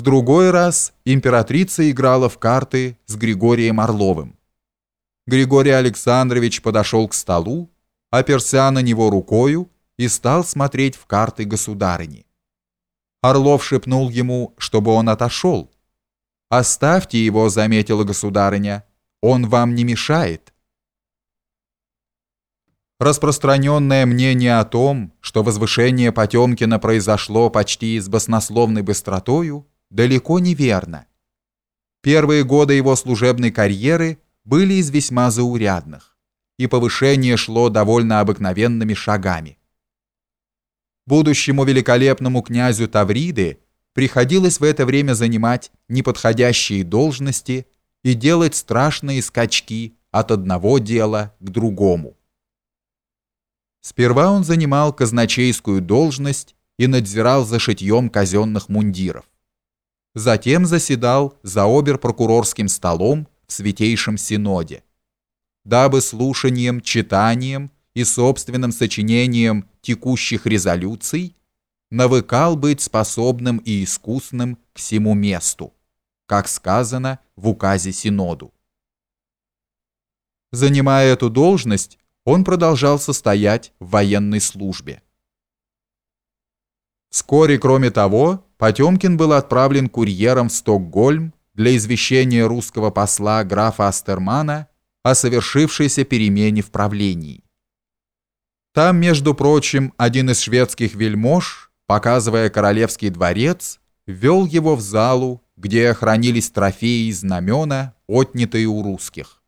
В другой раз императрица играла в карты с Григорием Орловым. Григорий Александрович подошел к столу, оперся на него рукою и стал смотреть в карты государыни. Орлов шепнул ему, чтобы он отошел. «Оставьте его», — заметила государыня, — «он вам не мешает». Распространенное мнение о том, что возвышение Потемкина произошло почти с баснословной быстротою, далеко не верно. Первые годы его служебной карьеры были из весьма заурядных, и повышение шло довольно обыкновенными шагами. Будущему великолепному князю Тавриды приходилось в это время занимать неподходящие должности и делать страшные скачки от одного дела к другому. Сперва он занимал казначейскую должность и надзирал за шитьем казенных мундиров. Затем заседал за обер-прокурорским столом в Святейшем Синоде, дабы слушанием, читанием и собственным сочинением текущих резолюций навыкал быть способным и искусным к всему месту, как сказано в указе Синоду. Занимая эту должность, он продолжал состоять в военной службе. Вскоре, кроме того, Потемкин был отправлен курьером в Стокгольм для извещения русского посла графа Астермана о совершившейся перемене в правлении. Там, между прочим, один из шведских вельмож, показывая королевский дворец, ввел его в залу, где хранились трофеи и знамена, отнятые у русских.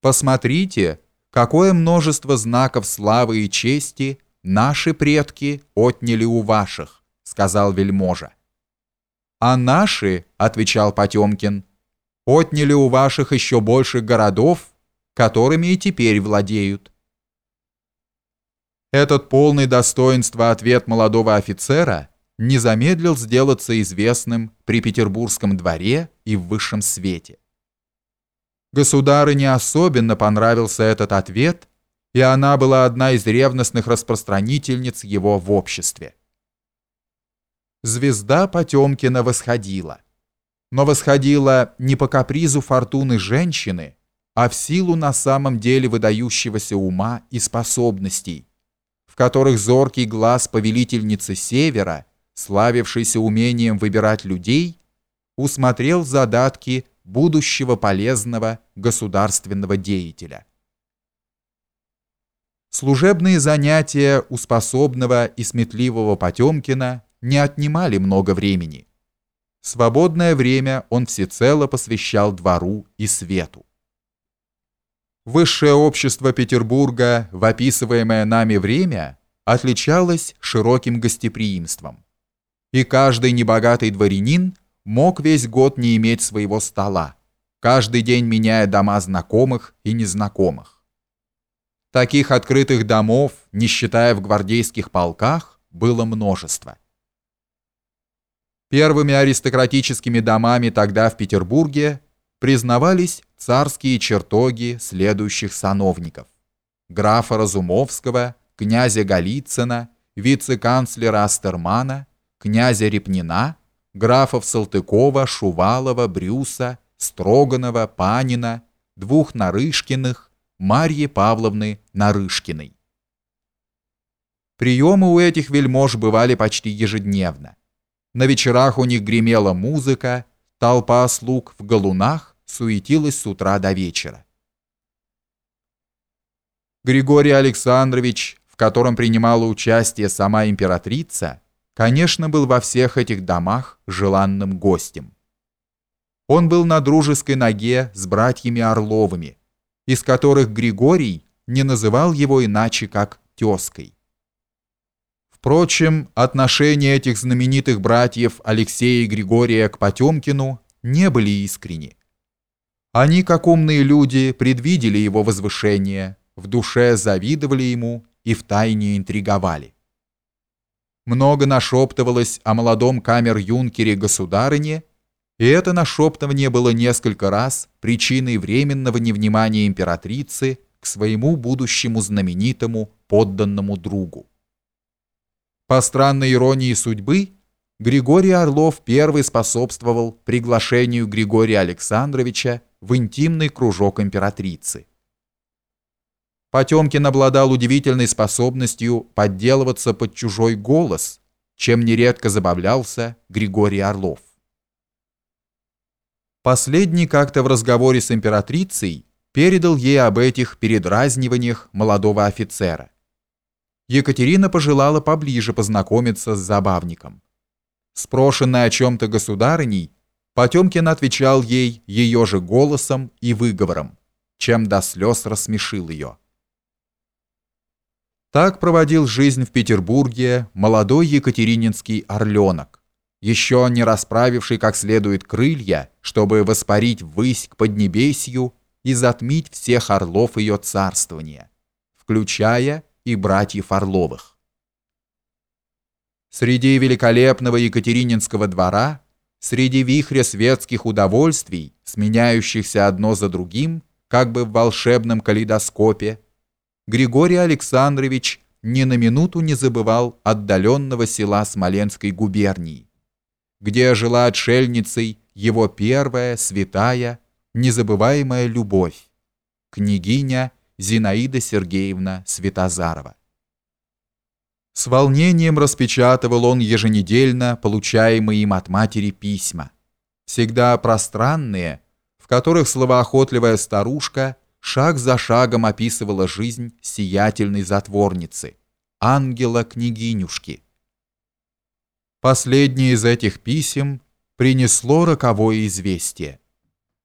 «Посмотрите, какое множество знаков славы и чести – наши предки отняли у ваших», — сказал вельможа. «А наши, — отвечал Потемкин, — отняли у ваших еще больше городов, которыми и теперь владеют». Этот полный достоинства ответ молодого офицера не замедлил сделаться известным при Петербургском дворе и в высшем свете. Государыне особенно понравился этот ответ, и она была одна из ревностных распространительниц его в обществе. Звезда Потемкина восходила. Но восходила не по капризу фортуны женщины, а в силу на самом деле выдающегося ума и способностей, в которых зоркий глаз повелительницы Севера, славившийся умением выбирать людей, усмотрел задатки будущего полезного государственного деятеля. Служебные занятия у способного и сметливого Потемкина не отнимали много времени. Свободное время он всецело посвящал двору и свету. Высшее общество Петербурга в описываемое нами время отличалось широким гостеприимством. И каждый небогатый дворянин мог весь год не иметь своего стола, каждый день меняя дома знакомых и незнакомых. Таких открытых домов, не считая в гвардейских полках, было множество. Первыми аристократическими домами тогда в Петербурге признавались царские чертоги следующих сановников. Графа Разумовского, князя Голицына, вице-канцлера Астермана, князя Репнина, графов Салтыкова, Шувалова, Брюса, Строганова, Панина, двух Нарышкиных, Марьи Павловны Нарышкиной. Приемы у этих вельмож бывали почти ежедневно. На вечерах у них гремела музыка, толпа слуг в галунах суетилась с утра до вечера. Григорий Александрович, в котором принимала участие сама императрица, конечно, был во всех этих домах желанным гостем. Он был на дружеской ноге с братьями Орловыми, из которых Григорий не называл его иначе, как тезкой. Впрочем, отношения этих знаменитых братьев Алексея и Григория к Потемкину не были искренни. Они, как умные люди, предвидели его возвышение, в душе завидовали ему и втайне интриговали. Много нашептывалось о молодом камер-юнкере государыне и это нашептывание было несколько раз причиной временного невнимания императрицы к своему будущему знаменитому подданному другу. По странной иронии судьбы, Григорий Орлов первый способствовал приглашению Григория Александровича в интимный кружок императрицы. Потемкин обладал удивительной способностью подделываться под чужой голос, чем нередко забавлялся Григорий Орлов. Последний как-то в разговоре с императрицей передал ей об этих передразниваниях молодого офицера. Екатерина пожелала поближе познакомиться с забавником. Спрошенная о чем-то государыней, Потемкин отвечал ей ее же голосом и выговором, чем до слез рассмешил ее. Так проводил жизнь в Петербурге молодой екатерининский орленок, еще не расправивший как следует крылья, чтобы воспарить ввысь к Поднебесью и затмить всех орлов ее царствования, включая и братьев Орловых. Среди великолепного Екатерининского двора, среди вихря светских удовольствий, сменяющихся одно за другим, как бы в волшебном калейдоскопе, Григорий Александрович ни на минуту не забывал отдаленного села Смоленской губернии, где жила отшельницей его первая, святая, незабываемая любовь, княгиня Зинаида Сергеевна Светозарова. С волнением распечатывал он еженедельно получаемые им от матери письма, всегда пространные, в которых словоохотливая старушка шаг за шагом описывала жизнь сиятельной затворницы, ангела-княгинюшки. Последнее из этих писем принесло роковое известие.